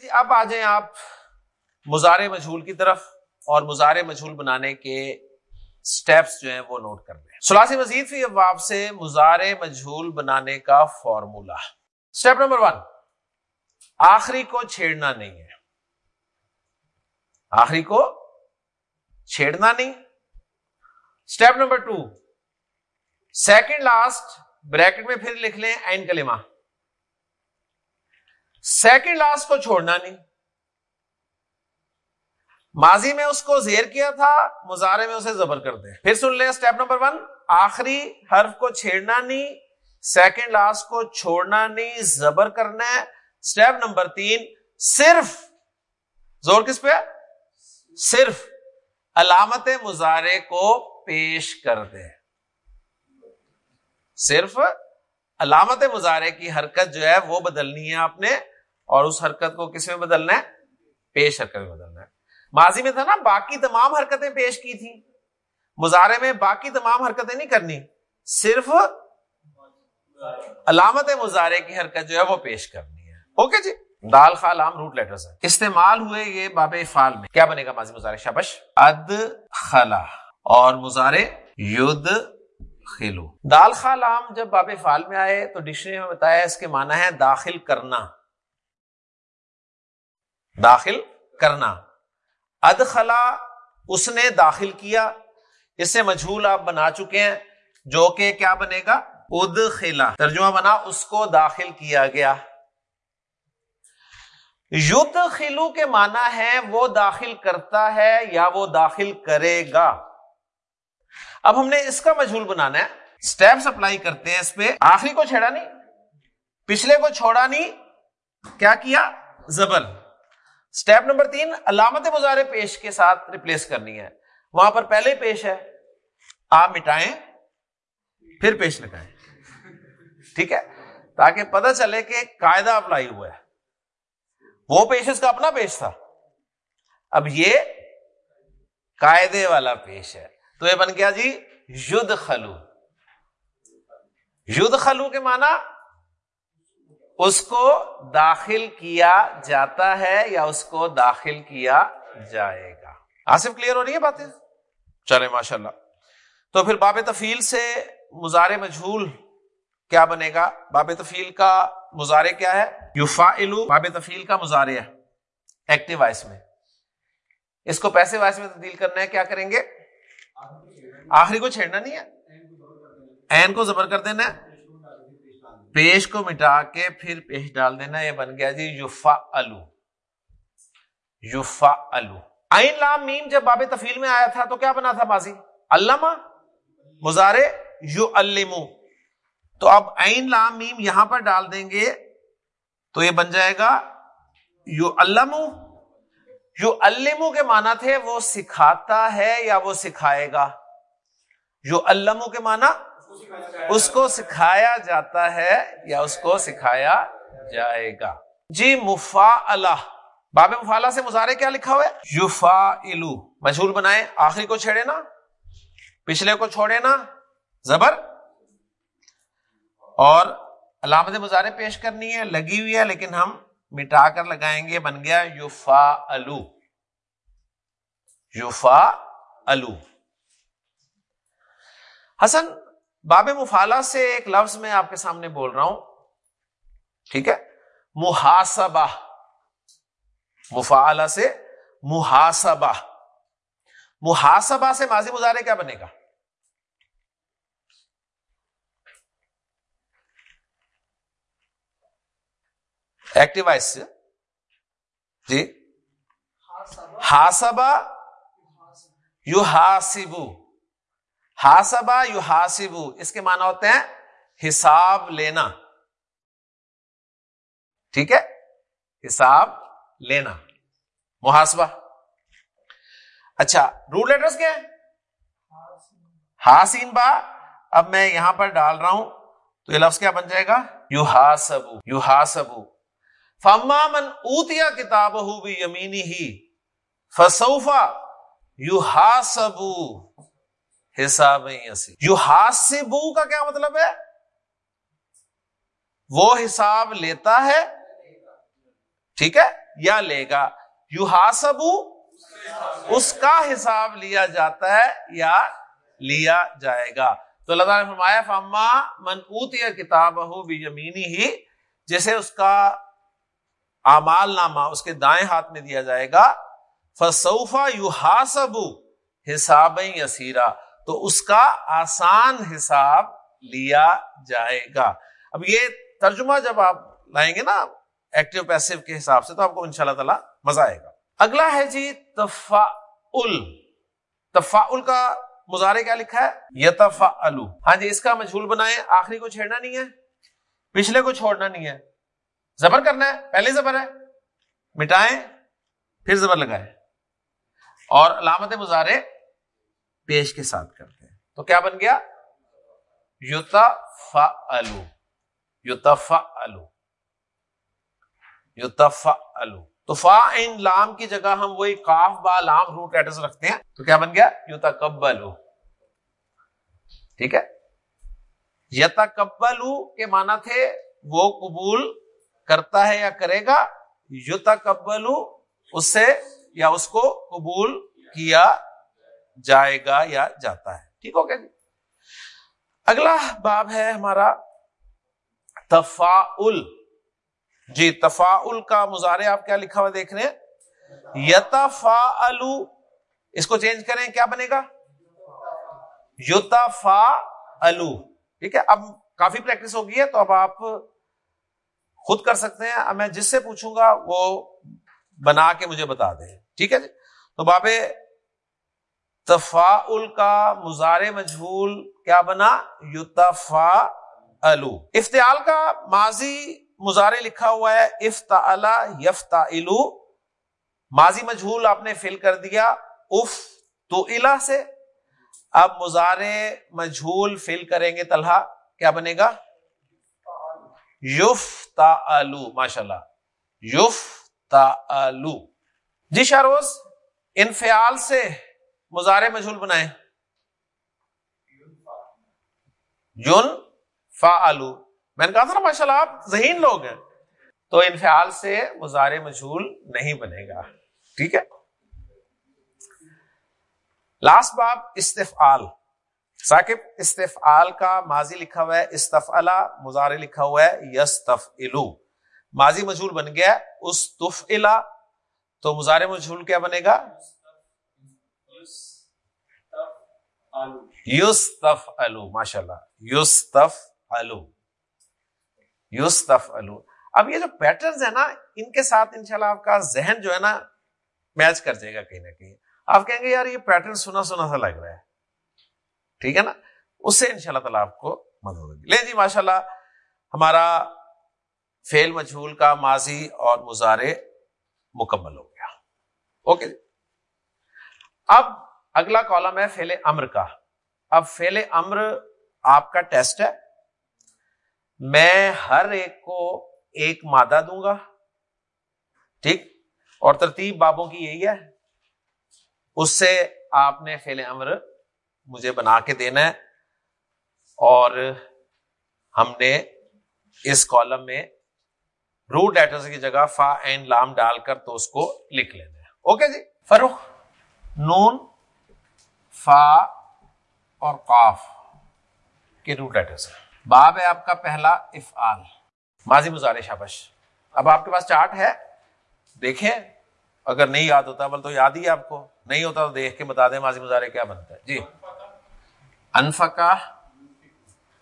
جی اب آ جائیں آپ مزار مجھول کی طرف اور مزار مجھول بنانے کے سٹیپس جو ہیں وہ نوٹ کر لیں۔ سلاسی مزید فی ابواب سے مزار مجھول بنانے کا فارمولا اسٹیپ نمبر ون آخری کو چھیڑنا نہیں ہے۔ آخری کو چھیڑنا نہیں۔ Step number two second last bracket میں پھر لکھ لیں این کلمہ۔ سیکنڈ لاسٹ کو چھوڑنا نہیں۔ ماضی میں اس کو زیر کیا تھا مظاہرے میں اسے زبر کر دیں۔ پھر سن لیں اسٹیپ نمبر ون آخری حرف کو چھیڑنا نہیں سیکنڈ لاسٹ کو چھوڑنا نہیں، زبر کرنا ہے۔ اسٹیپ نمبر تین، صرف، زور کس پہ صرف علامت مظاہرے کو پیش کر دیں۔ صرف علامت مظاہرے کی حرکت جو ہے وہ بدلنی ہے آپ نے۔ اور اس حرکت کو کس میں بدلنا ہے؟ پیش حرکت میں بدلنا ہے۔ ماضی میں تھا نا، باقی تمام حرکتیں پیش کی تھی مظاہرے میں باقی تمام حرکتیں نہیں کرنی۔ صرف علامت مظاہرے کی حرکت جو ہے وہ پیش کرنی ہے۔ اوکے جی؟ دال، خال عام روٹ لیٹرز ہے استعمال ہوئے یہ باب فال میں۔ کیا بنے گا ماضی مظاہرے شبش اد خلا اور مظاہرے ید خلو دال، خال عام جب باب فال میں آئے تو ڈکشنری میں بتایا اس کے معنی ہے داخل کرنا۔ داخل کرنا۔ ادخلا، اس نے داخل کیا۔ اس سے مجھول آپ بنا چکے ہیں، جو کہ کیا بنے گا؟ اد خلا ترجمہ بنا، اس کو داخل کیا گیا۔ یت خلو کے معنی ہے وہ داخل کرتا ہے یا وہ داخل کرے گا۔ اب ہم نے اس کا مجھول بنانا ہے۔ اسٹیپس اپلائی کرتے ہیں اس پہ۔ آخری کو چھیڑا نہیں، پچھلے کو چھوڑا نہیں، کیا کیا؟ زبر۔ اسٹیپ نمبر تین علامت مظاہرے پیش کے ساتھ ریپلیس کرنی ہے۔ وہاں پر پہلے پیش ہے۔ آپ مٹائیں پھر پیش لگائیں۔ ٹھیک ہے؟ تاکہ پتہ چلے کہ قاعدہ اپلائی ہوا ہے۔ وہ پیش اس کا اپنا پیش تھا۔ اب یہ قاعدے والا پیش ہے۔ تو یہ بن گیا جی ید خلو ید خلو کے معنی اس کو داخل کیا جاتا ہے یا اس کو داخل کیا جائے گا۔ آصف کلیئر ہو رہی ہے باتیں؟ چلے ماشاء اللہ تو پھر باب تفیل سے مزار مجھول کیا بنے گا؟ باب تفیل کا مظاہرے کیا ہے؟ یوفا باب تفیل کا مظاہرے ہے ایکٹیو وائس میں۔ اس کو پیسے وائس میں تبدیل کرنا ہے، کیا کریں گے؟ آخری کو چھیڑنا نہیں ہے؟ این کو زبر کر دینا ہے۔ پیش کو مٹا کے پھر پیش ڈال دینا، یہ بن گیا جی یوفا الو یوفا الو آئین لام میم جب باب تفیل میں آیا تھا تو کیا بنا تھا بازی؟ علامہ مزارے یو المو تو اب عین لام میم یہاں پر ڈال دیں گے تو یہ بن جائے گا یو المو یو المو کے معنی تھے وہ سکھاتا ہے یا وہ سکھائے گا؟ یو المو کے معنی اس کو سکھایا جاتا ہے یا اس کو سکھایا جائے گا۔ جی مفا اللہ باب مفالا سے مظاہرے کیا لکھا ہوا ہے؟ یوفا الو مشہور بنائے آخری کو چھیڑے نا۔ پچھلے کو چھوڑے نا۔ زبر۔ اور علامت مظاہرے پیش کرنی ہے، لگی ہوئی ہے، لیکن ہم مٹا کر لگائیں گے، بن گیا یوفا الو یوفا الو حسن باب مفالا سے ایک لفظ میں آپ کے سامنے بول رہا ہوں۔ ٹھیک ہے؟ محاسبہ۔ مفالا سے محاسبہ۔ محاسبہ سے ماضی مظاہرے کیا بنے گا؟ ایکٹیو وائس سے جی؟ ہاسبا یو ہاسبو ہاسبا یو ہاسبو اس کے معنی ہوتے ہیں حساب لینا۔ ٹھیک ہے؟ حساب لینا۔ محاسبہ۔ اچھا روٹ لیٹرس کیا ہے ہاسین با، اب میں یہاں پر ڈال رہا ہوں۔ تو یہ لفظ کیا بن جائے گا؟ یو ہاسبو یو ہاسبو فما من اوتیا کتاب ہو بھی یمینی ہی فسوفا یو ہاسبو حساب یو ہاسبو کا کیا مطلب ہے؟ وہ حساب لیتا ہے، ٹھیک ہے، یا لے گا۔ یو ہاسبو اس کا حساب لیا جاتا ہے یا لیا جائے گا۔ تو اللہ تعالیٰ نے فرمایا فما من اوتی کتاب ہو بھی یمینی ہی جیسے اس کا اعمال نامہ اس کے دائیں ہاتھ میں دیا جائے گا فصوفا یو ہاسب حساب یسیرا۔ تو اس کا آسان حساب لیا جائے گا۔ اب یہ ترجمہ جب آپ لائیں گے نا ایکٹیو پیسو کے حساب سے تو آپ کو ان شاء اللہ تعالی مزہ آئے گا۔ اگلا ہے جی تفا تفا کا مظاہرے کیا لکھا ہے؟ یتفا ہاں جی اس کا مجھول بنائیں، آخری کو چھیڑنا نہیں ہے، پچھلے کو چھوڑنا نہیں ہے۔ زبر کرنا ہے پہلے زبر ہے، مٹائیں، پھر زبر لگائے اور علامت مظاہرے پیش کے ساتھ کرتے ہیں۔ تو کیا بن گیا؟ یوتا فلو یوتفا الو یوتفا الو تو فا ان لام کی جگہ ہم وہی کاف با لام روٹ ایڈریس رکھتے ہیں۔ تو کیا بن گیا؟ یوتا کبلو ٹھیک ہے؟ یتا کبلو کے معنی تھے وہ قبول کرتا ہے یا کرے گا۔ یوتا کبلو اس سے یا اس کو قبول کیا جائے گا یا جاتا ہے۔ ٹھیک ہو گیا جی۔ اگلا باب ہے ہمارا تفا جی تفا کا مظاہرے آپ کیا لکھا ہوا دیکھ رہے ہیں؟ یتفا اس کو چینج کریں، کیا بنے گا؟ یوتفا ٹھیک ہے، اب کافی پریکٹس ہوگی ہے تو اب آپ خود کر سکتے ہیں۔ اب میں جس سے پوچھوں گا وہ بنا کے مجھے بتا دیں۔ ٹھیک ہے جی۔ تو بابے تفا کا مزار مجھول کیا بنا؟ یوتفا الو افتعال کا ماضی مظاہرے لکھا ہوا ہے۔ افتا یفتا الو ماضی مجھول آپ نے فل کر دیا۔ اف تو الا سے۔ اب مزارے مجھول فل کریں گے طلحہ۔ کیا بنے گا؟ یوف تا ماشاء اللہ یوف تا جی شاروز انفیال سے مزارے مجھول بنائے یون فا آلو میں نے کہا تھا نا ماشاء اللہ آپ ذہین لوگ ہیں۔ تو انفعال سے مزار مجھول نہیں بنے گا۔ ٹھیک ہے؟ لاسٹ باب، استفعال۔ ثاقب، استفعال کا ماضی لکھا ہوا ہے۔ استفعلا مزار لکھا ہوا ہے۔ یس تف ماضی مجھول بن گیا اس تو مزار مجھول کیا بنے گا؟ یوس تف الو ماشاء اللہ یوس تف الو یوستف الو اب یہ جو پیٹرنز ہیں نا، ان کے ساتھ انشاءاللہ آپ کا ذہن جو ہے نا میچ کر جائے گا کہیں نہ کہیں۔ آپ کہیں گے، یار، یہ پیٹرن سنا سنا سا لگ رہا ہے۔ ٹھیک ہے نا؟ اس سے ان شاء اللہ تعالیٰ آپ کو مدد ہوگی۔ لے جی ماشاء اللہ ہمارا فیل مجھول کا ماضی اور مظاہرے مکمل ہو گیا۔ اوکے جی۔ اب اگلا کالم ہے فیل امر کا۔ اب فیل امر آپ کا ٹیسٹ ہے۔ میں ہر ایک کو ایک مادہ دوں گا۔ ٹھیک؟ اور ترتیب بابوں کی یہی ہے۔ اس سے آپ نے فیل امر مجھے بنا کے دینا ہے۔ اور ہم نے اس کالم میں روٹ لیٹرز کی جگہ فا اینڈ لام ڈال کر تو اس کو لکھ لینا ہے۔ اوکے جی؟ فروخ نون فا اور قاف کے روٹ لیٹرز ہیں۔ باب ہے آپ کا پہلا افعال۔ ماضی مزار شابش۔ اب آپ کے پاس چارٹ ہے۔ دیکھیں۔ اگر نہیں یاد ہوتا، بل تو یاد ہی آپ کو۔ نہیں ہوتا تو دیکھ کے بتا دیں ماضی مظاہرے کیا بنتا ہے۔ جی۔ انفکا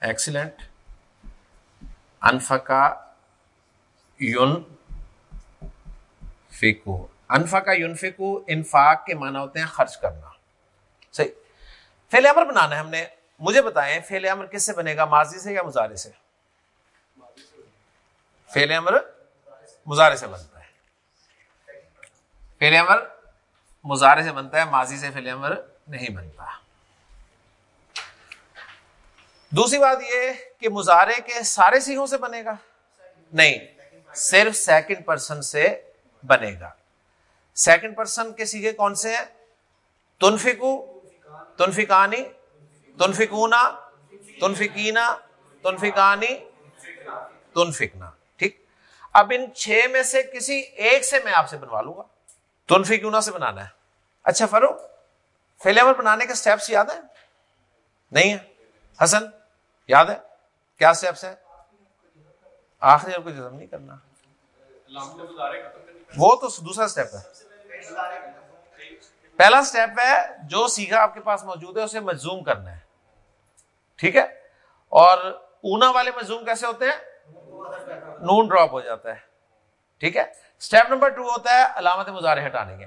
ایکسیلنٹ انفکا یون فیکو انفکا یون فیکو انفاق کے معنی ہوتے ہیں خرچ کرنا۔ فیل امر بنانا ہے ہم نے، مجھے بتائیں فیل امر کس سے بنے گا؟ ماضی سے یا مظاہرے سے؟ فیل امر مظاہرے سے بنتا ہے۔ فیل امر مظاہرے سے بنتا ہے، ماضی سے فیل امر نہیں بنتا۔ دوسری بات یہ کہ مظاہرے کے سارے سیگوں سے بنے گا؟ نہیں، صرف سیکنڈ پرسن سے بنے گا۔ سیکنڈ پرسن کے سیگے کون سے ہیں؟ تنفکو تنفکانی تنفکونا تنفکینا تنفکانی تنفکنا ٹھیک؟ اب ان چھ میں سے کسی ایک سے میں آپ سے بنوا لوں گا۔ تنفی کیوں سے بنانا ہے۔ اچھا فرو فیلیور بنانے کے سٹیپس یاد ہیں؟ نہیں ہے حسن، یاد ہے؟ کیا سٹیپس ہے آخری اور کوئی نہیں کرنا۔ وہ تو دوسرا سٹیپ ہے۔ پہلا سٹیپ ہے جو سیکھا آپ کے پاس موجود ہے، اسے مزوم کرنا ہے۔ ٹھیک ہے؟ اور اونا والے مزوم کیسے ہوتے ہیں؟ نون ڈراپ ہو جاتا ہے۔ ٹھیک ہے؟ اسٹیپ نمبر ٹو ہوتا ہے، علامت مظاہرے ہٹانے کے۔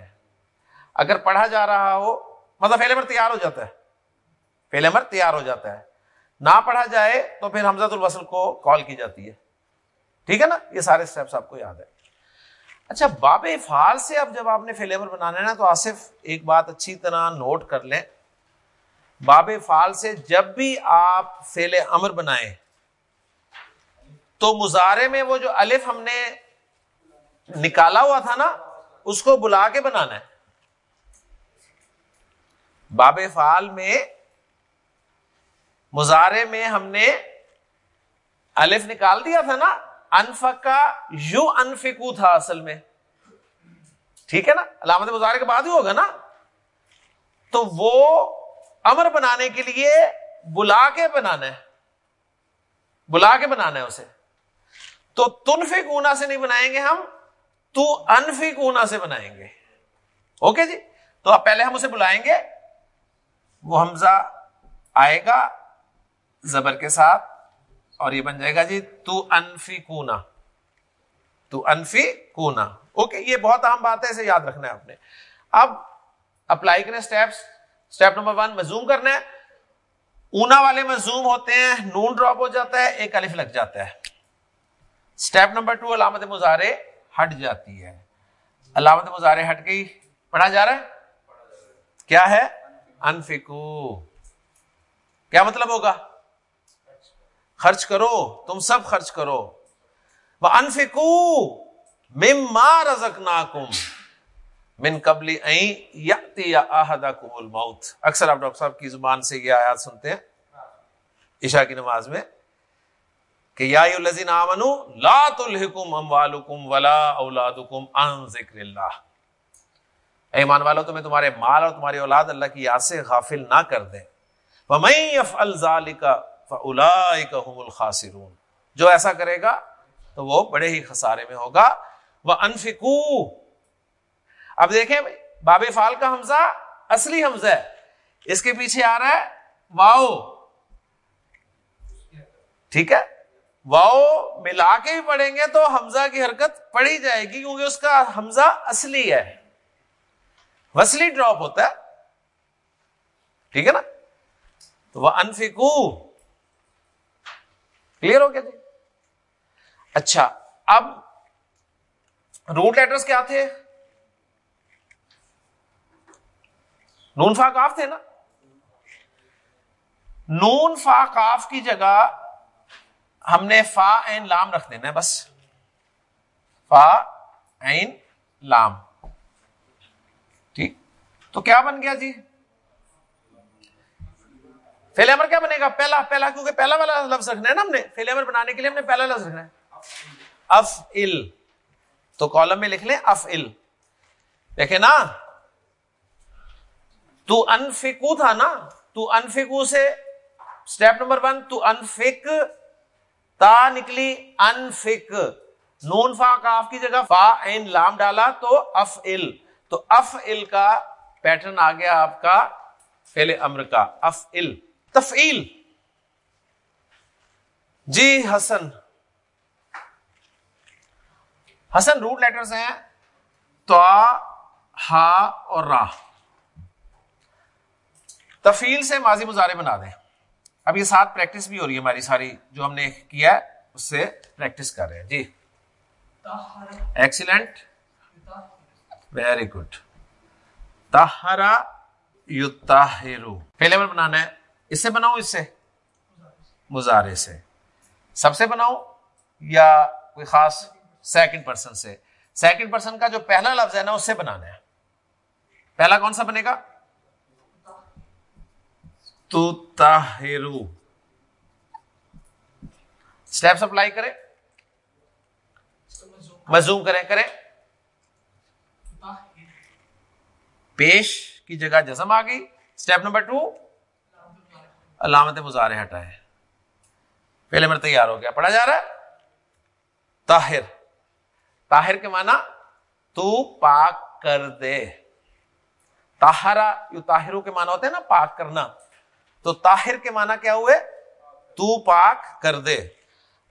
اگر پڑھا جا رہا ہو مطلب فیل امر تیار ہو جاتا ہے۔ فیل تیار ہو جاتا ہے۔ نہ پڑھا جائے تو پھر حمزت الوصل کو کال کی جاتی ہے۔ ٹھیک ہے نا؟ یہ سارے اسٹیپس آپ کو یاد ہے اچھا باب فال سے اب جب آپ نے فیل بنانا ہے نا، تو آصف ایک بات اچھی طرح نوٹ کر لیں۔ باب فال سے جب بھی آپ فیل امر بنائیں، تو مظاہرے میں وہ جو الف ہم نے نکالا ہوا تھا نا، اس کو بلا کے بنانا ہے۔ باب فال میں مظاہرے میں ہم نے الف نکال دیا تھا نا انفکا یو انفکو تھا اصل میں۔ ٹھیک ہے نا؟ علامت مظاہرے کے بعد ہی ہوگا نا؟ تو وہ امر بنانے کے لیے بلا کے بنانا ہے۔ بلا کے بنانا ہے اسے۔ تو تنفی سے نہیں بنائیں گے ہم، تو انفی کونا سے بنائیں گے۔ اوکے جی؟ تو اب پہلے ہم اسے بلائیں گے۔ وہ حمزہ آئے گا زبر کے ساتھ۔ اور یہ بن جائے گا جی تو انفی کونا۔ تو انفی کونا۔ اوکے، یہ بہت اہم بات ہے، اسے یاد رکھنا ہے آپ نے۔ اب اپلائی کریں اسٹیپس اسٹیپ نمبر ون مزوم کرنا ہے۔ اونا والے مزوم ہوتے ہیں، نون ڈراپ ہو جاتا ہے، ایک الف لگ جاتا ہے۔ اسٹیپ نمبر ٹو علامت مظاہرے ہٹ جاتی ہے۔ علامت مظاہرے ہٹ گئی۔ پڑھا جا رہا ہے؟ کیا ہے؟ انفکو۔ کیا مطلب ہوگا؟ خرچ کرو، تم سب خرچ کرو۔ وہ انفکو مما رزک ناکم من قبل الموت۔ اکثر آپ ڈاکٹر صاحب کی زبان سے یہ آیات سنتے ہیں۔ عشاء کی نماز میں کہ یا الذین آمنو، لا تلحکم اموالکم ولا اولادکم عن ذکر اللہ۔ ایمان والو، تمہیں تمہارے مال اور تمہاری اولاد اللہ کی یاد سے غافل نہ کر دیں۔ وَمَن يَفْعَلْ ذَلِكَ فَأُولَئِكَ هُمُ جو ایسا کرے گا تو وہ بڑے ہی خسارے میں ہوگا۔ وَأَنفِقُوا اب دیکھیں باب فال کا حمزہ اصلی حمزہ ہے۔ اس کے پیچھے آ رہا ہے واؤ ٹھیک ہے؟ واؤ ملا کے بھی پڑھیں گے تو حمزہ کی حرکت پڑھی جائے گی کیونکہ اس کا حمزہ اصلی ہے۔ وسلی ڈراپ ہوتا ہے۔ ٹھیک ہے نا؟ تو وہ انفکو کلیئر ہو گیا جی؟ اچھا اب روٹ لیٹرز کیا تھے؟ نون فا کاف تھے نا؟ نون فا کاف کی جگہ ہم نے فا این لام رکھ دینا ہے بس۔ فا این لام۔ ٹھیک؟ تو کیا بن گیا جی؟ فیل امر کیا بنے گا؟ پہلا پہلا، کیونکہ پہلا والا لفظ رکھنا ہے نا ہم نے۔ فیل امر بنانے کے لیے ہم نے پہلا لفظ رکھنا ہے۔ اف ال تو کالم میں لکھ لیں اف ال دیکھیں نا۔ تو انفکو تھا نا۔ تو انفکو سے اسٹیپ نمبر ون تو انفک تا نکلی انفک نون فا کاف کی جگہ فا این لام ڈالا تو اف ال تو اف ال کا پیٹرن آ گیا آپ کا فیل امر کا۔ اف ال تفعیل۔ جی حسن۔ حسن روٹ لیٹرز ہیں۔ تو ہا اور راہ تفیل سے ماضی مظاہرے بنا دیں۔ اب یہ ساتھ پریکٹس بھی ہو رہی ہے ہماری ساری جو ہم نے کیا ہے اس سے پریکٹس کر رہے ہیں۔ جی۔ ایکسیلنٹ ویری گڈ تہرا یو پہلے بار بنانا ہے اس سے بناؤ اس سے۔ مظاہرے سے۔ سب سے بناؤ یا کوئی خاص سیکنڈ پرسن سے۔ سیکنڈ پرسن کا جو پہلا لفظ ہے نا، اس سے بنانا ہے۔ پہلا کون سا بنے گا؟ تو تاہرو اسٹیپس اپلائی کرے مزوم کریں کریں۔ پیش کی جگہ جزم آ گئی۔ اسٹیپ نمبر ٹو علامت مظاہرے ہٹائے۔ پہلے میرے تیار ہو گیا۔ پڑھا جا رہا ہے؟ طاہر۔ طاہر کے معنی تو پاک کر دے۔ تاہرا یو تاہروں کے معنی ہوتے ہیں نا، پاک کرنا۔ تو طاہر کے معنی کیا ہوئے؟ تو پاک کر دے۔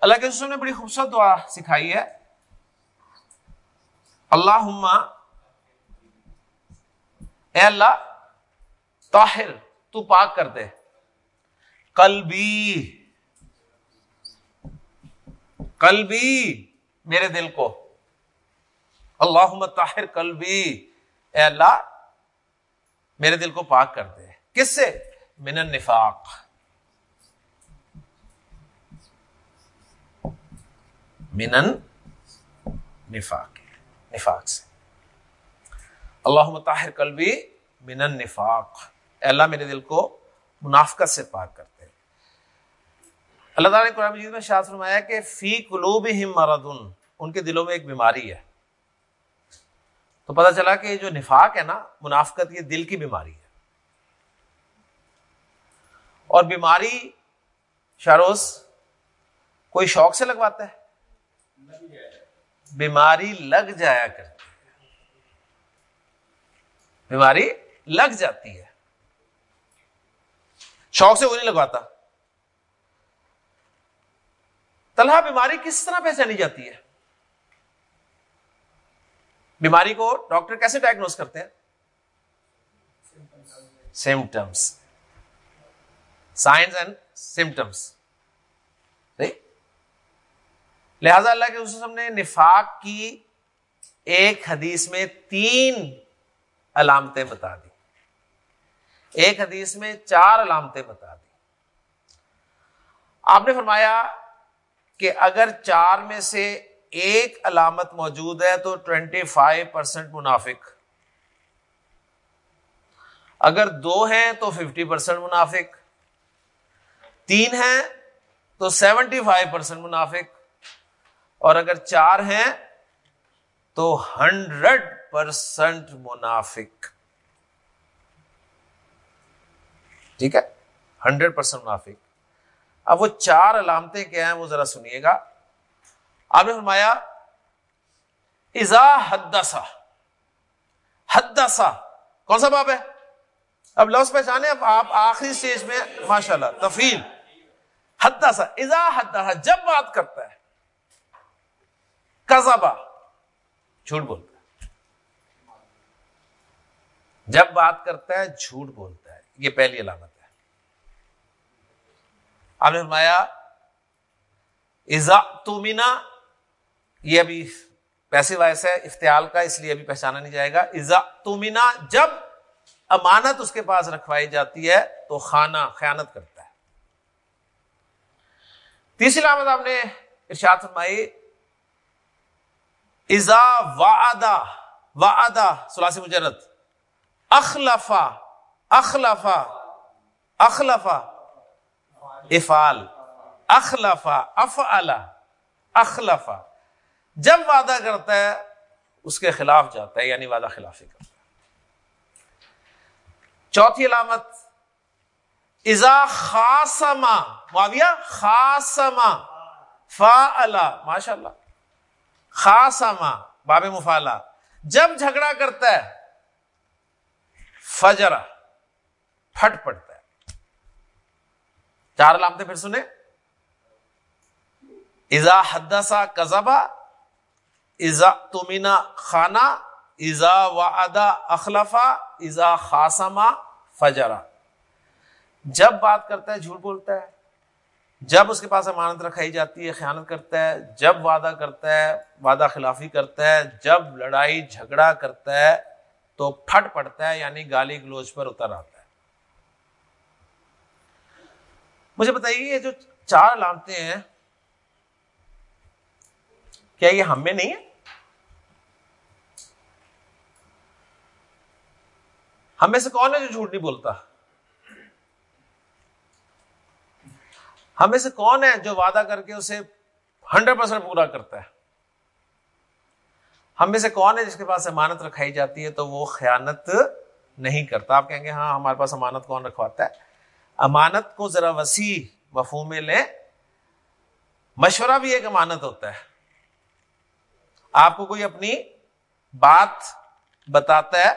اللہ کے نے بڑی خوبصورت دعا سکھائی ہے۔ اللہ اے اللہ، طاہر، تو پاک کر دے۔ قلبی۔ قلبی، میرے دل کو۔ اللہ طاہر قلبی۔ اے اللہ، میرے دل کو پاک کر دے۔ کس سے؟ من النفاق۔ من نفاق نفاق سے۔ اللہ طاہر قلبی، من النفاق۔ اے اللہ، میرے دل کو منافقت سے پاک کرتے اللہ تعالیٰ نے قرآن مجید میں شاہ فرمایا کہ فی قلوب مردن ان کے دلوں میں ایک بیماری ہے۔ تو پتہ چلا کہ جو نفاق ہے نا، منافقت یہ دل کی بیماری ہے۔ اور بیماری شاروز کوئی شوق سے لگواتا ہے؟ بیماری لگ جایا کرتی ہے۔ بیماری لگ جاتی ہے۔ شوق سے وہ نہیں لگواتا۔ طلحہ بیماری کس طرح پہچانی جاتی ہے؟ بیماری کو ڈاکٹر کیسے ڈائگنوز کرتے ہیں؟ سمٹمس سائنس اینڈ سمٹمس لہذا اللہ کے حسن نے نفاق کی ایک حدیث میں تین علامتیں بتا دی۔ ایک حدیث میں چار علامتیں بتا دی۔ آپ نے فرمایا کہ اگر چار میں سے ایک علامت موجود ہے تو ٹوینٹی فائیو پرسینٹ منافق۔ اگر دو ہیں تو ففٹی پرسینٹ منافق۔ تین ہیں تو سیونٹی فائیو پرسینٹ منافق۔ اور اگر چار ہیں تو ہنڈریڈ پرسینٹ منافق۔ ٹھیک ہے؟ ہنڈریڈ پرسینٹ منافق۔ اب وہ چار علامتیں کیا ہیں وہ ذرا سنیے گا۔ آپ نے فرمایا ازا حدسا حدسا کون سا باب ہے؟ اب لفظ پہچانے، اب آپ آخری اسٹیج میں ماشاء اللہ تفیل حدسا ازا حدسا جب بات کرتا ہے۔ کزبا جھوٹ بولتا ہے۔ جب بات کرتا ہے، جھوٹ بولتا ہے۔ یہ پہلی علامت آپ نے فرمایا ایزا یہ ابھی پیسے وائس ہے افتیال کا، اس لیے ابھی پہچانا نہیں جائے گا۔ ایزا تومینا جب امانت اس کے پاس رکھوائی جاتی ہے تو خانہ، خیانت کرتا ہے۔ تیسری علامت آپ نے ارشاد فرمائی ازا وعدہ وعدہ سلاسی مجرد، اخلفا اخلفا اخلفا افال اخلفا اف اخلفا جب وعدہ کرتا ہے، اس کے خلاف جاتا ہے یعنی وعدہ خلافی کرتا ہے. چوتھی علامت ازا خاصما معاویہ خاصما فا ماشاء اللہ خاصما باب مفالا جب جھگڑا کرتا ہے فجرا پھٹ پڑتا چار علامتیں پھر سنیں ازا حدسا کزبا ازا تمینا خانہ ازا وعدہ اخلفا ازا خاصما فجرا۔ جب بات کرتا ہے، جھوٹ بولتا ہے۔ جب اس کے پاس امانت رکھائی جاتی ہے، خیانت کرتا ہے۔ جب وعدہ کرتا ہے، وعدہ خلافی کرتا ہے۔ جب لڑائی جھگڑا کرتا ہے، تو پھٹ پڑتا ہے یعنی گالی گلوچ پر اتر آتا ہے۔ مجھے بتائیے، یہ جو چار علامتیں ہیں، کیا یہ ہم میں نہیں ہے ہمیں سے کون ہے جو جھوٹ نہیں بولتا؟ ہمیں سے کون ہے جو وعدہ کر کے اسے ہنڈریڈ پرسینٹ پورا کرتا ہے؟ ہم میں سے کون ہے جس کے پاس امانت رکھائی جاتی ہے تو وہ خیانت نہیں کرتا؟ آپ کہیں گے ہاں ہمارے پاس امانت کون رکھواتا ہے؟ امانت کو ذرا وسیع وفو میں لیں۔ مشورہ بھی ایک امانت ہوتا ہے۔ آپ کو کوئی اپنی بات بتاتا ہے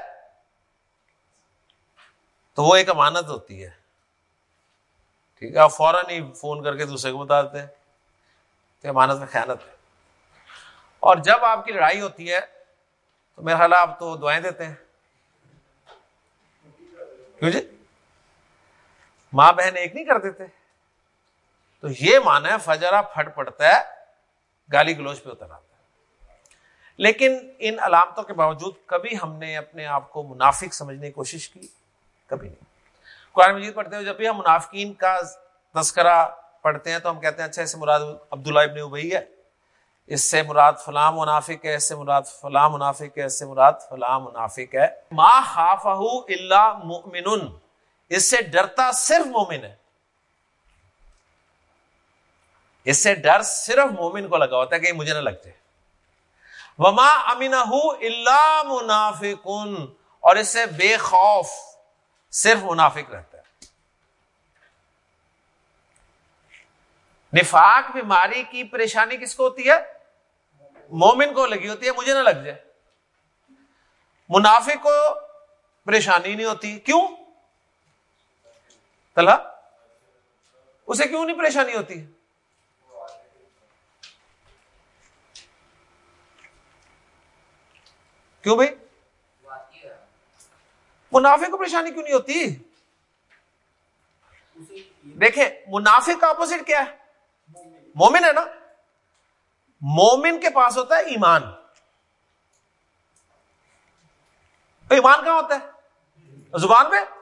تو وہ ایک امانت ہوتی ہے۔ ٹھیک ہے، آپ فوراً ہی فون کر کے دوسرے کو بتا دیتے ہیں۔ تو امانت میں خیانت ہے اور جب آپ کی لڑائی ہوتی ہے تو میرا خیال آپ تو دعائیں دیتے ہیں۔ کیوں جی؟ ماں بہن ایک نہیں کر دیتے۔ تو یہ مانا ہے فجرا پھٹ پڑتا ہے، گالی گلوچ پہ اتر آتا ہے۔ لیکن ان علامتوں کے باوجود کبھی ہم نے اپنے آپ کو منافق سمجھنے کی کوشش کی؟ کبھی نہیں۔ قرآن مجید پڑھتے ہوئے جب بھی ہم منافقین کا تذکرہ پڑھتے ہیں تو ہم کہتے ہیں اچھا اسے مراد عبداللہ ابن ابئی ہے۔ اس سے مراد فلاں منافق ہے، اس سے مراد فلاں منافق ہے، اس سے مراد فلاں منافق ہے۔ ما خافہ اللہ مؤمن۔ اس سے ڈرتا صرف مومن ہے۔ اس سے ڈر صرف مومن کو لگا ہوتا ہے کہ مجھے نہ لگ جائے وما امین اللہ منافقن اور اس سے بے خوف صرف منافق رہتا ہے۔ نفاق، بیماری کی پریشانی کس کو ہوتی ہے؟ مومن کو لگی ہوتی ہے، مجھے نہ لگ جائے۔ منافق کو پریشانی نہیں ہوتی۔ کیوں؟ تلا اسے کیوں نہیں پریشانی ہوتی؟ کیوں بھائی؟ منافع کو پریشانی کیوں نہیں ہوتی؟ دیکھیں، منافع کا اپوزٹ کیا ہے؟ مومن ہے نا؟ مومن کے پاس ہوتا ہے ایمان۔ تو ایمان کہاں ہوتا ہے؟ زبان پہ؟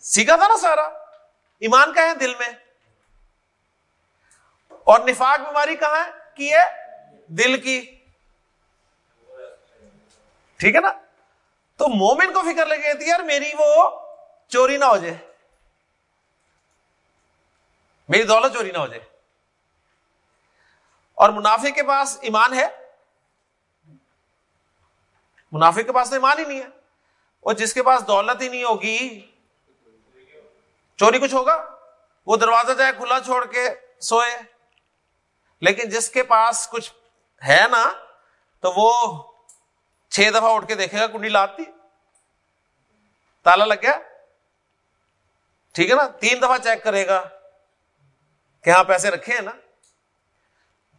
سیکھا تھا نا سارا؟ ایمان کا ہے دل میں؟ اور نفاق بیماری کہاں ہے؟ کی ہے؟ دل کی۔ ٹھیک ہے نا؟ تو مومن کو فکر لگی تھی یار میری وہ چوری نہ ہو جائے۔ میری دولت چوری نہ ہو جائے۔ اور منافع کے پاس ایمان ہے؟ منافع کے پاس تو ایمان ہی نہیں ہے۔ اور جس کے پاس دولت ہی نہیں ہوگی چوری کچھ ہوگا؟ وہ دروازہ جائے کھلا چھوڑ کے سوئے۔ لیکن جس کے پاس کچھ ہے نا، تو وہ چھ دفعہ اٹھ کے دیکھے گا کنڈی لاتی۔ تالا لگ گیا۔ ٹھیک ہے نا؟ تین دفعہ چیک کرے گا کہ ہاں پیسے رکھے ہیں نا۔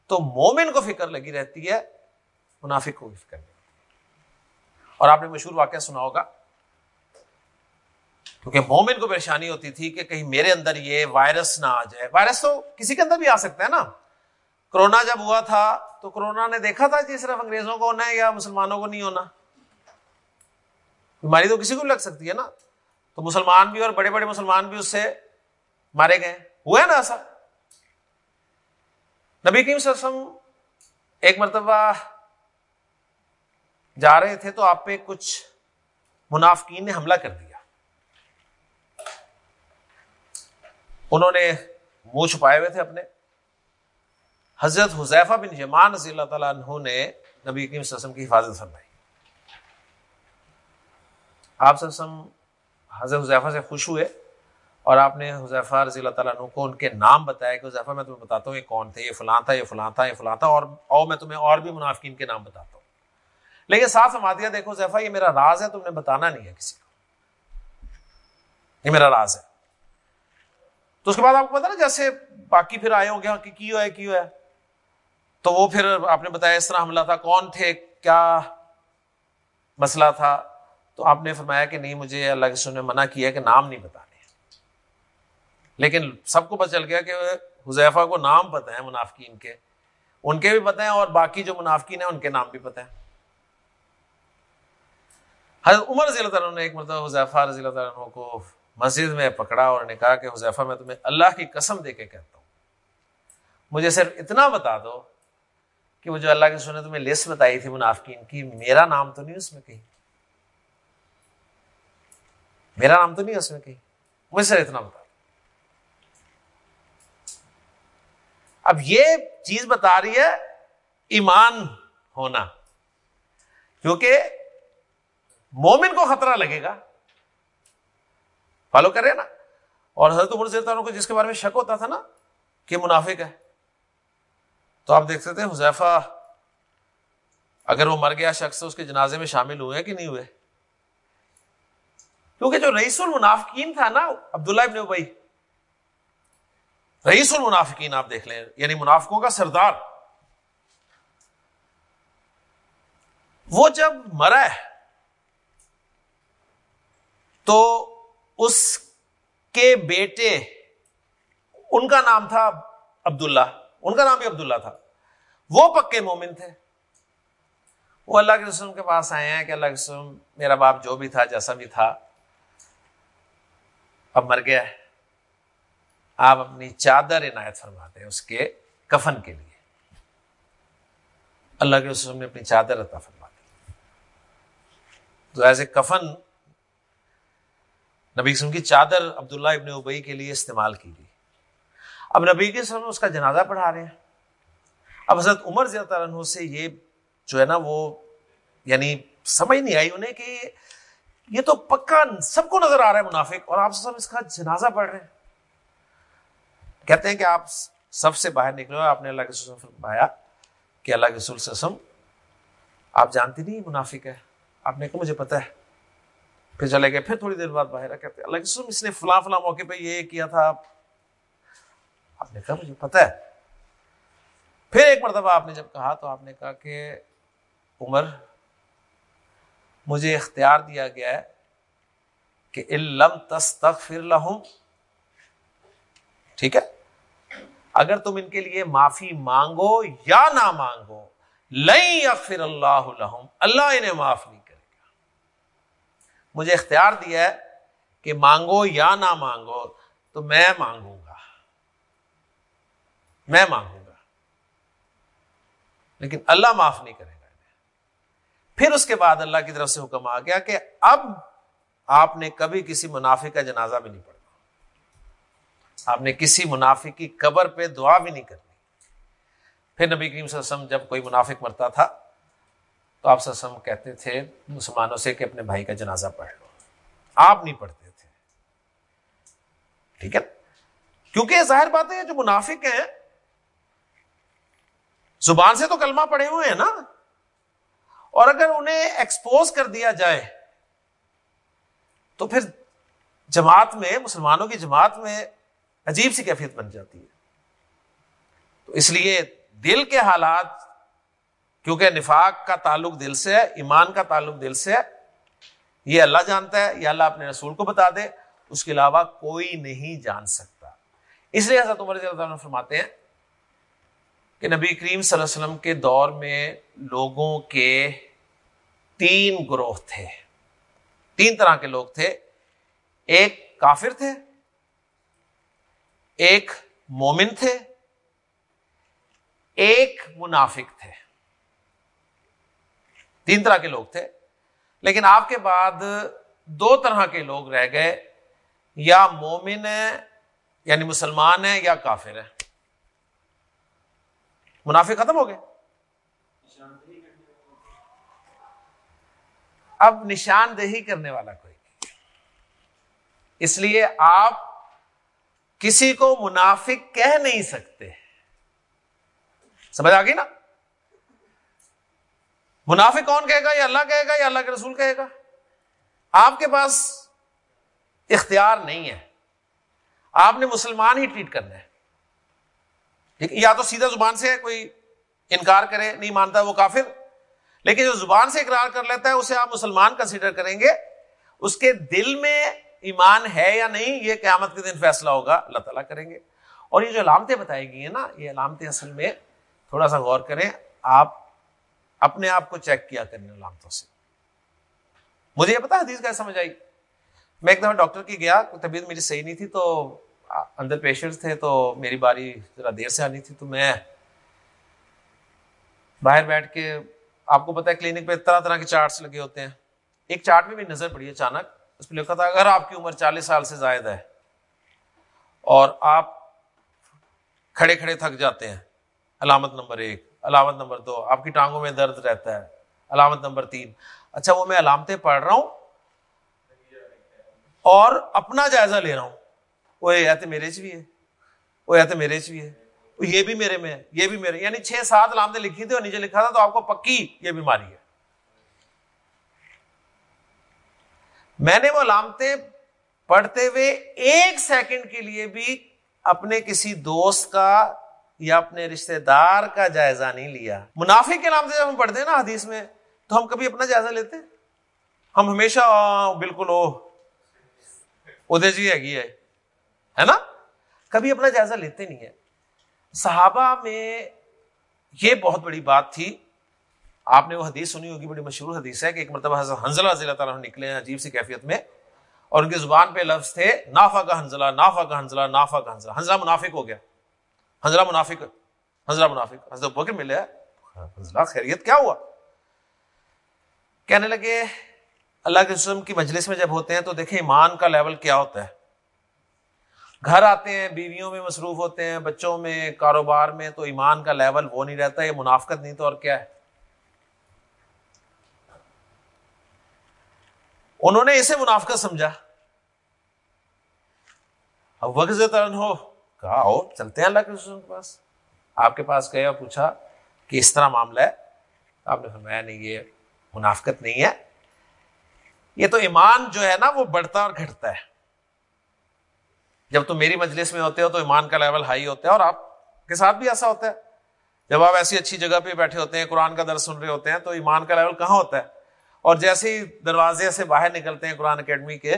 تو مومن کو فکر لگی رہتی ہے، منافق کو بھی فکر اور آپ نے مشہور واقعہ سنا ہوگا۔ کیونکہ مومن کو پریشانی ہوتی تھی کہ کہیں میرے اندر یہ وائرس نہ آ جائے۔ وائرس تو کسی کے اندر بھی آ سکتا ہے نا۔ کرونا جب ہوا تھا تو کرونا نے دیکھا تھا کہ صرف انگریزوں کو ہونا ہے یا مسلمانوں کو نہیں ہونا۔ بیماری تو کسی کو بھی لگ سکتی ہے نا۔ تو مسلمان بھی اور بڑے بڑے مسلمان بھی اس سے مارے گئے۔ ہوا ہے نا ایسا۔ نبی کریم صلی اللہ علیہ وسلم ایک مرتبہ جا رہے تھے تو آپ پہ کچھ منافقین نے حملہ کر دیا۔ انہوں نے منہ چھپائے ہوئے تھے اپنے۔ حضرت حذیفہ بن جمان رضی اللہ تعالیٰ عنہ نے نبی کریم صلی اللہ علیہ وسلم کی حفاظت فرمائی۔ آپ وسلم حضرت حذیفہ سے خوش ہوئے اور آپ نے حذیفہ رضی اللہ تعالیٰ عنہ کو ان کے نام بتایا کہ حذیفہ میں تمہیں بتاتا ہوں، یہ کون تھے، یہ فلاں تھا، یہ فلاں تھا، یہ فلاں تھا، اور اور میں تمہیں اور بھی منافقین کے نام بتاتا ہوں۔ لیکن صاف ہم دیا دیکھو، حذیفہ یہ میرا راز ہے، تم نے بتانا نہیں ہے کسی کو۔ یہ میرا راز ہے۔ تو اس کے بعد آپ کو پتا نا جیسے باقی پھر آئے ہوں گے ہاں کہ کی ہوا ہے، کی ہوا ہے۔ تو وہ پھر آپ نے بتایا اس طرح حملہ تھا، کون تھے، کیا مسئلہ تھا؟ تو آپ نے فرمایا کہ نہیں، مجھے اللہ کے سن نے منع کیا کہ نام نہیں بتانے لیکن سب کو پتہ چل گیا کہ حذیفہ کو نام پتہ ہے، منافقین کے۔ ان کے بھی پتہ ہیں اور باقی جو منافقین ہیں، ان کے نام بھی پتہ ہیں۔ حضرت عمر رضی اللہ تعالیٰ نے ایک مرتبہ حذیفہ رضی اللہ تعالیٰ کو مسجد میں پکڑا اور نے کہا کہ حذیفہ، میں تمہیں اللہ کی قسم دے کے کہتا ہوں۔ مجھے صرف اتنا بتا دو کہ وہ جو اللہ کے سنے تمہیں لسٹ بتائی تھی منافقین کی، میرا نام تو نہیں اس میں کہیں میرا نام تو نہیں اس میں کہیں مجھے سر اتنا بتا دو۔ اب یہ چیز بتا رہی ہے ایمان ہونا، کیونکہ مومن کو خطرہ لگے گا۔ فالو کرے نا؟ اور حضرت عمر عنہ کو جس کے بارے میں شک ہوتا تھا نا کہ منافق ہے۔ تو آپ دیکھتے تھے حذیفہ، اگر وہ مر گیا شخص، اس کے جنازے میں شامل ہوئے کہ نہیں ہوئے؟ کیونکہ جو رئیس المنافقین تھا نا، عبداللہ ابن ابئی رئیس المنافقین آپ دیکھ لیں یعنی منافقوں کا سردار۔ وہ جب مرا ہے، تو اس کے بیٹے، ان کا نام تھا عبداللہ، ان کا نام بھی عبداللہ تھا۔ وہ پکے مومن تھے۔ وہ اللہ کے رسول کے پاس آئے ہیں کہ اللہ کے رسول میرا باپ جو بھی تھا، جیسا بھی تھا، اب مر گیا ہے۔ آپ اپنی چادر عنایت فرماتے ہیں اس کے کفن کے لیے۔ اللہ کے رسول نے اپنی چادر عطا فرما دی تو ایسے کفن نبی قسم کی چادر عبداللہ ابن ابئی کے لیے استعمال کی گئی۔ اب نبی کے سم اس کا جنازہ پڑھا رہے ہیں۔ اب حضرت عمر زیادہ عنہ سے یہ جو ہے نا وہ یعنی سمجھ نہیں آئی انہیں کہ یہ تو پکا سب کو نظر آ رہا ہے منافق اور آپ سب اس کا جنازہ پڑھ رہے ہیں۔ کہتے ہیں کہ آپ سب سے باہر نکلے آپ نے اللہ کے سسم فرمایا کہ اللہ کے سل سسم آپ جانتی نہیں منافق ہے، آپ نے کہا مجھے پتا ہے۔ پھر چلے گئے، پھر تھوڑی دیر بعد باہر کہتے اللہ کے اس نے فلاں فلاں موقع پہ یہ کیا تھا۔ آپ نے کہا، مجھے پتا ہے۔ پھر ایک مرتبہ آپ نے جب کہا تو آپ نے کہا کہ عمر، مجھے اختیار دیا گیا ہے کہ علم تستغفر لہم۔ ٹھیک ہے؟ اگر تم ان کے لیے معافی مانگو یا نہ مانگو لئی اغفر اللہ لہم۔ اللہ انہیں معاف نہیں مجھے اختیار دیا ہے کہ مانگو یا نہ مانگو تو میں مانگوں گا۔ میں مانگوں گا۔ لیکن اللہ معاف نہیں کرے گا پھر اس کے بعد اللہ کی طرف سے حکم آ گیا کہ اب آپ نے کبھی کسی منافع کا جنازہ بھی نہیں پڑھنا۔ آپ نے کسی منافع کی قبر پہ دعا بھی نہیں کرنی۔ پھر نبی کریم صلی اللہ علیہ وسلم جب کوئی منافق مرتا تھا تو آپ صلی کہتے تھے مسلمانوں سے کہ اپنے بھائی کا جنازہ پڑھ لو۔ آپ نہیں پڑھتے تھے۔ ٹھیک ہے کیونکہ ظاہر بات ہے جو منافق ہیں، زبان سے تو کلمہ پڑے ہوئے ہیں نا۔ اور اگر انہیں ایکسپوز کر دیا جائے، تو پھر جماعت میں، مسلمانوں کی جماعت میں عجیب سی کیفیت بن جاتی ہے۔ تو اس لیے دل کے حالات کیونکہ نفاق کا تعلق دل سے ہے، ایمان کا تعلق دل سے ہے۔ یہ اللہ جانتا ہے، یہ اللہ اپنے رسول کو بتا دے، اس کے علاوہ کوئی نہیں جان سکتا۔ اس لیے حضرت عمر عنہ فرماتے ہیں کہ نبی کریم صلی اللہ علیہ وسلم کے دور میں لوگوں کے تین گروہ تھے۔ تین طرح کے لوگ تھے۔ ایک کافر تھے، ایک مومن تھے، ایک منافق تھے۔ تین طرح کے لوگ تھے۔ لیکن آپ کے بعد دو طرح کے لوگ رہ گئے۔ یا مومن ہے یعنی مسلمان ہے، یا کافر ہے۔ منافع ختم ہو گئے۔ اب نشاندہی کرنے والا کوئی۔ اس لیے آپ کسی کو منافق کہہ نہیں سکتے۔ سمجھ آ گئی نا؟ منافق کون کہے گا؟ یا اللہ کہے گا یا اللہ کے رسول کہے گا؟ آپ کے پاس اختیار نہیں ہے۔ آپ نے مسلمان ہی ٹریٹ کرنا ہے۔ یا تو سیدھا زبان سے کوئی انکار کرے، نہیں مانتا وہ کافر، لیکن جو زبان سے اقرار کر لیتا ہے، اسے آپ مسلمان کنسیڈر کریں گے۔ اس کے دل میں ایمان ہے یا نہیں، یہ قیامت کے دن فیصلہ ہوگا۔ اللہ تعالیٰ کریں گے۔ اور یہ جو علامتیں بتائی گئی ہیں نا، یہ علامتیں اصل میں تھوڑا سا غور کریں۔ آپ اپنے آپ کو چیک کیا کریں علامتوں سے۔ مجھے یہ پتا حدیث کیسے سمجھ آئی؟ میں ایک دفعہ ڈاکٹر کی گیا طبیعت میری صحیح نہیں تھی تو اندر پیشنٹ تھے تو میری باری ذرا دیر سے آنی تھی تو میں باہر بیٹھ کے، آپ کو پتا ہے کلینک پہ طرح طرح کے چارٹس لگے ہوتے ہیں۔ ایک چارٹ میں بھی نظر پڑی اچانک، اس پہ لکھا تھا، اگر آپ کی عمر چالیس سال سے زائد ہے اور آپ کھڑے کھڑے تھک جاتے ہیں، علامت نمبر ایک۔ علامت نمبر دو، آپ کی ٹانگوں میں درد رہتا ہے۔ علامت نمبر تین اچھا وہ میں علامتیں پڑھ رہا ہوں اور اپنا جائزہ لے رہا ہوں۔ وہ یا تو میرے چ بھی ہے۔ وہ یا تو میرے چ بھی ہے۔ یہ بھی میرے میں ہے، یہ بھی میرے یعنی چھ سات علامتیں لکھی تھی اور نیچے لکھا تھا، تو آپ کو پکی یہ بیماری ہے۔ میں نے وہ علامتیں پڑھتے ہوئے ایک سیکنڈ کے لیے بھی اپنے کسی دوست کا یا اپنے رشتے دار کا جائزہ نہیں لیا۔ منافع کے نام سے جب ہم پڑھتے ہیں نا حدیث میں، تو ہم کبھی اپنا جائزہ لیتے؟ ہم ہمیشہ بالکل ادے جی ہے نا؟ کبھی اپنا جائزہ لیتے نہیں ہے صحابہ میں یہ بہت بڑی بات تھی۔ آپ نے وہ حدیث سنی ہوگی، بڑی مشہور حدیث ہے کہ ایک مرتبہ حنزلہ رضی اللہ تعالیٰ نکلے ہیں عجیب سی کیفیت میں، اور ان کی زبان پہ لفظ تھے نافا کا حنزلہ نافا کا حنزلہ نافا کا حنزلہ حنزلہ منافق ہو گیا۔ حنزلہ منافق حنزلہ منافق حضرت بکر ملے۔ حنزلہ خیریت، کیا ہوا؟ کہنے لگے، اللہ کے وسلم کی مجلس میں جب ہوتے ہیں تو دیکھیں ایمان کا لیول کیا ہوتا ہے۔ گھر آتے ہیں، بیویوں میں مصروف ہوتے ہیں، بچوں میں، کاروبار میں، تو ایمان کا لیول وہ نہیں رہتا، یہ منافقت نہیں تو اور کیا ہے؟ انہوں نے اسے منافقت سمجھا۔ اب وقت ہو۔ کہا ہو چلتے ہیں اللہ کے کے پاس؟ آپ کے پاس گئے اور پوچھا کہ اس طرح معاملہ ہے؟ آپ نے فرمایا، نہیں، یہ منافقت نہیں ہے۔ یہ تو ایمان جو ہے نا، وہ بڑھتا اور گھٹتا ہے۔ جب تم میری مجلس میں ہوتے ہو تو ایمان کا لیول ہائی ہوتا ہے اور آپ کے ساتھ بھی ایسا ہوتا ہے۔ جب آپ ایسی اچھی جگہ پہ بیٹھے ہوتے ہیں، قرآن کا درس سن رہے ہوتے ہیں، تو ایمان کا لیول کہاں ہوتا ہے؟ اور جیسے ہی دروازے سے باہر نکلتے ہیں قرآن اکیڈمی کے،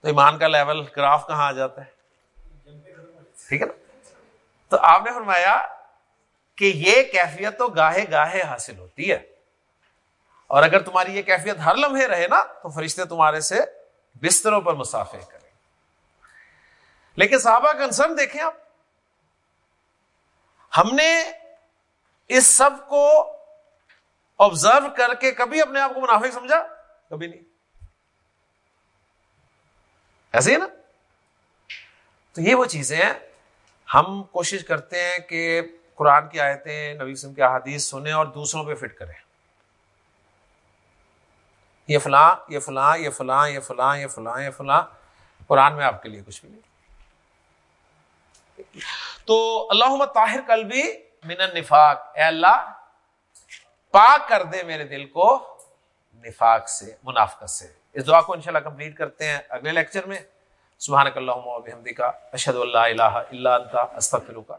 تو ایمان کا لیول گراف کہاں آ جاتا ہے؟ ٹھیک ہے نا؟ تو آپ نے فرمایا کہ یہ کیفیت تو گاہے گاہے حاصل ہوتی ہے۔ اور اگر تمہاری یہ کیفیت ہر لمحے رہے نا، تو فرشتے تمہارے سے بستروں پر مسافر کریں۔ لیکن صحابہ کنسرن دیکھیں آپ۔ ہم نے اس سب کو آبزرو کر کے کبھی اپنے آپ کو منافق سمجھا؟ کبھی نہیں۔ ایسے ہی نا؟ تو یہ وہ چیزیں ہیں ہم کوشش کرتے ہیں کہ قرآن کی آیتیں، نبی وسلم کے احادیث سنیں اور دوسروں پہ فٹ کریں۔ یہ فلاں یہ فلاں یہ فلاں یہ فلاں یہ فلاں یہ فلاں۔ قرآن میں آپ کے لیے کچھ بھی نہیں۔ تو اللہ طاہر قلبی من النفاق۔ اے اللہ، پاک کر دے میرے دل کو نفاق سے، منافقت سے۔ اس دعا کو انشاءاللہ کمپلیٹ کرتے ہیں اگلے لیکچر میں۔ سبحانک اللہم و بحمدکا اشہد اللہ الہ الا انتا استغفرکا